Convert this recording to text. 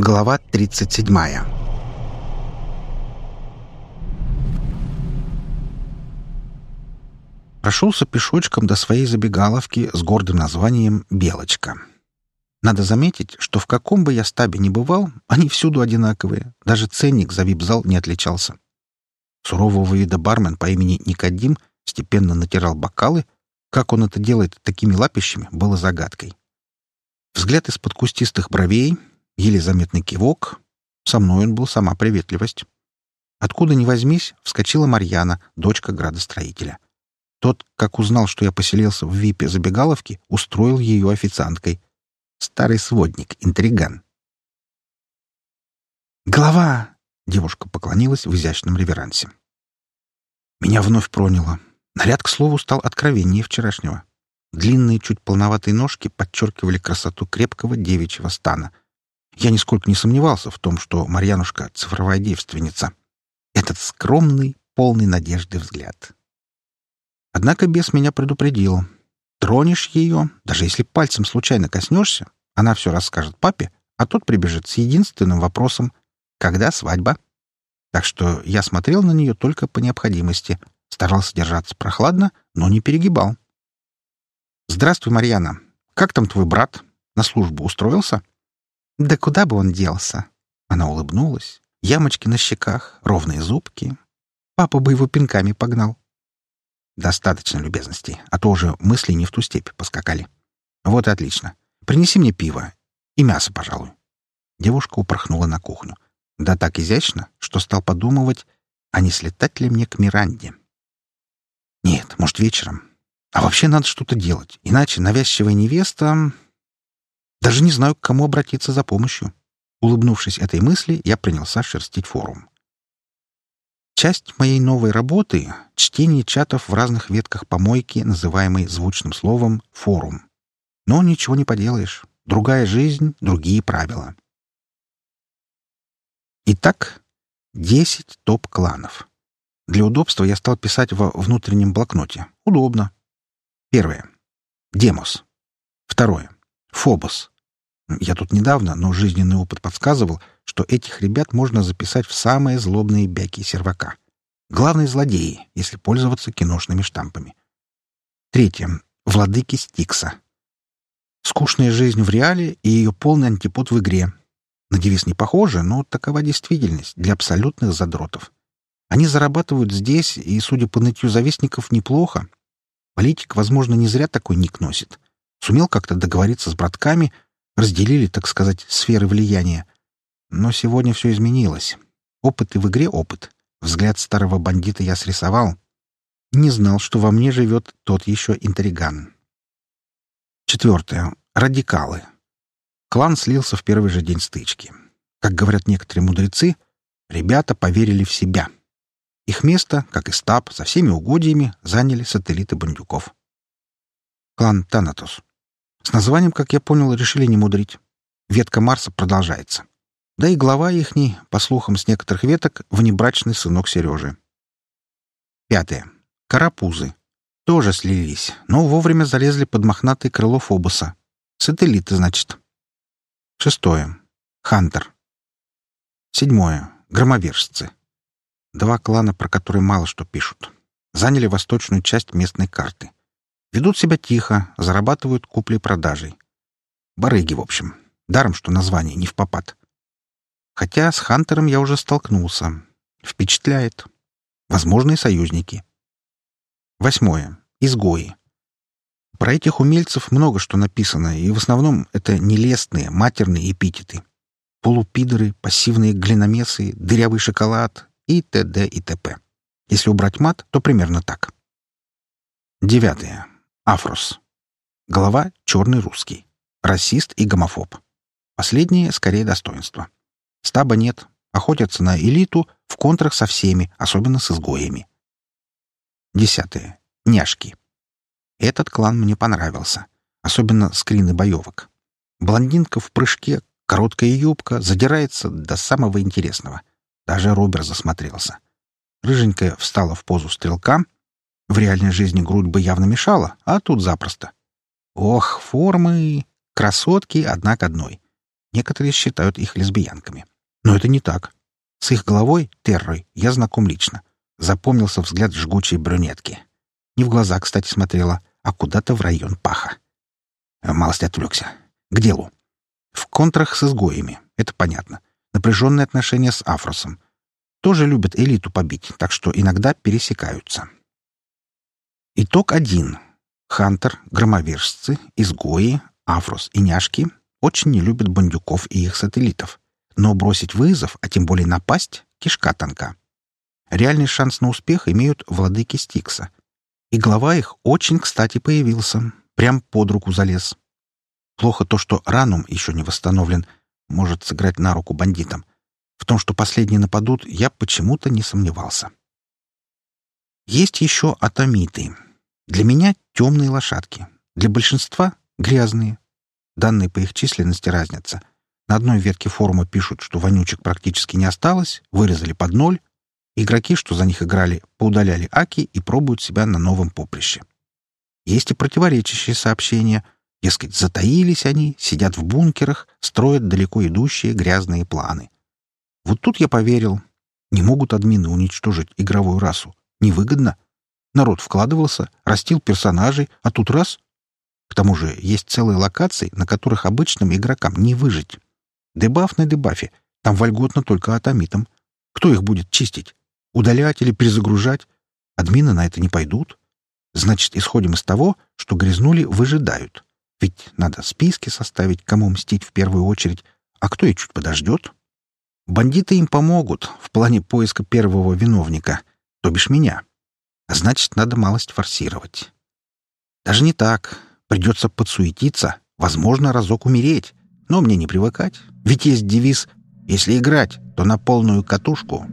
Глава 37 Прошелся пешочком до своей забегаловки с гордым названием «Белочка». Надо заметить, что в каком бы я стабе ни бывал, они всюду одинаковые. Даже ценник за вип-зал не отличался. Сурового вида бармен по имени Никодим степенно натирал бокалы. Как он это делает такими лапищами, было загадкой. Взгляд из-под кустистых бровей, еле заметный кивок. Со мной он был сама приветливость. Откуда ни возьмись, вскочила Марьяна, дочка градостроителя. Тот, как узнал, что я поселился в випе забегаловки, устроил ее официанткой. Старый сводник, интриган. «Голова!» — девушка поклонилась в изящном реверансе. Меня вновь проняло. Наряд, к слову, стал откровеннее вчерашнего. Длинные, чуть полноватые ножки подчеркивали красоту крепкого девичьего стана. Я нисколько не сомневался в том, что Марьянушка — цифровая девственница. Этот скромный, полный надежды взгляд. Однако бес меня предупредил. Тронешь ее, даже если пальцем случайно коснешься, она все расскажет папе, а тот прибежит с единственным вопросом «Когда свадьба?». Так что я смотрел на нее только по необходимости, старался держаться прохладно, но не перегибал. «Здравствуй, Марьяна. Как там твой брат? На службу устроился?» «Да куда бы он делся?» Она улыбнулась. Ямочки на щеках, ровные зубки. Папа бы его пинками погнал. Достаточно любезностей, а то уже мысли не в ту степь поскакали. Вот и отлично. Принеси мне пиво и мясо, пожалуй. Девушка упорхнула на кухню. Да так изящно, что стал подумывать, а не слетать ли мне к Миранде. Нет, может, вечером. А вообще надо что-то делать, иначе навязчивая невеста... Даже не знаю, к кому обратиться за помощью. Улыбнувшись этой мысли, я принялся шерстить форум. Часть моей новой работы — чтение чатов в разных ветках помойки, называемой звучным словом «форум». Но ничего не поделаешь. Другая жизнь, другие правила. Итак, 10 топ-кланов. Для удобства я стал писать во внутреннем блокноте. Удобно. Первое. Демос. Второе. Фобос. Я тут недавно, но жизненный опыт подсказывал, что этих ребят можно записать в самые злобные бяки сервака. Главные злодеи, если пользоваться киношными штампами. Третье. Владыки Стикса. Скучная жизнь в реале и ее полный антипод в игре. На девиз не похоже, но такова действительность для абсолютных задротов. Они зарабатывают здесь, и, судя по нытью завистников, неплохо. Политик, возможно, не зря такой ник носит. Сумел как-то договориться с братками, разделили, так сказать, сферы влияния. Но сегодня все изменилось. Опыт и в игре опыт. Взгляд старого бандита я срисовал. Не знал, что во мне живет тот еще интриган. Четвертое. Радикалы. Клан слился в первый же день стычки. Как говорят некоторые мудрецы, ребята поверили в себя. Их место, как и стаб, со всеми угодьями заняли сателлиты бандюков. Клан Танатос. С названием, как я понял, решили не мудрить. Ветка Марса продолжается. Да и глава ихний, по слухам с некоторых веток, внебрачный сынок Сережи. Пятое. Карапузы. Тоже слились, но вовремя залезли под мохнатое крыло Фобоса. Сателлиты, значит. Шестое. Хантер. Седьмое. Громовержцы. Два клана, про которые мало что пишут. Заняли восточную часть местной карты. Ведут себя тихо, зарабатывают куплей-продажей. Барыги, в общем. Даром, что название не в попад. Хотя с Хантером я уже столкнулся. Впечатляет. Возможные союзники. Восьмое. Изгои. Про этих умельцев много что написано, и в основном это нелестные, матерные эпитеты. Полупидоры, пассивные глиномесы, дырявый шоколад и т.д. и т.п. Если убрать мат, то примерно так. Девятое. Афрос. Голова — черный русский. Расист и гомофоб. Последнее — скорее достоинство. Стаба нет. Охотятся на элиту в контрах со всеми, особенно с изгоями. Десятое. Няшки. Этот клан мне понравился. Особенно скрины боевок. Блондинка в прыжке, короткая юбка, задирается до самого интересного. Даже Робер засмотрелся. Рыженькая встала в позу стрелка. В реальной жизни грудь бы явно мешала, а тут запросто. Ох, формы! Красотки одна к одной. Некоторые считают их лесбиянками. Но это не так. С их головой, Террой, я знаком лично. Запомнился взгляд жгучей брюнетки. Не в глаза, кстати, смотрела, а куда-то в район паха. Э, малость отвлекся. К делу. В контрах с изгоями. Это понятно. Напряженные отношения с Афросом. Тоже любят элиту побить, так что иногда пересекаются. Итог один. Хантер, громовержцы, изгои, Афрос и няшки очень не любят бандюков и их сателлитов. Но бросить вызов, а тем более напасть, кишка тонка. Реальный шанс на успех имеют владыки Стикса. И глава их очень кстати появился. Прям под руку залез. Плохо то, что Ранум еще не восстановлен, может сыграть на руку бандитам. В том, что последние нападут, я почему-то не сомневался. Есть еще атомиты. Для меня темные лошадки. Для большинства — грязные. Данные по их численности разнятся. На одной ветке форума пишут, что вонючек практически не осталось, вырезали под ноль. Игроки, что за них играли, поудаляли аки и пробуют себя на новом поприще. Есть и противоречащие сообщения. Дескать, затаились они, сидят в бункерах, строят далеко идущие грязные планы. Вот тут я поверил. Не могут админы уничтожить игровую расу. Невыгодно. Народ вкладывался, растил персонажей, а тут раз к тому же есть целые локации, на которых обычным игрокам не выжить. Дебаф на дебафе. Там вольготно только атомитам. Кто их будет чистить? Удалять или перезагружать? Админы на это не пойдут. Значит, исходим из того, что грязнули выжидают. Ведь надо списки составить, кому мстить в первую очередь, а кто и чуть подождет. Бандиты им помогут в плане поиска первого виновника, то бишь меня. А значит, надо малость форсировать. Даже не так. Придется подсуетиться, возможно, разок умереть. Но мне не привыкать. Ведь есть девиз «Если играть, то на полную катушку».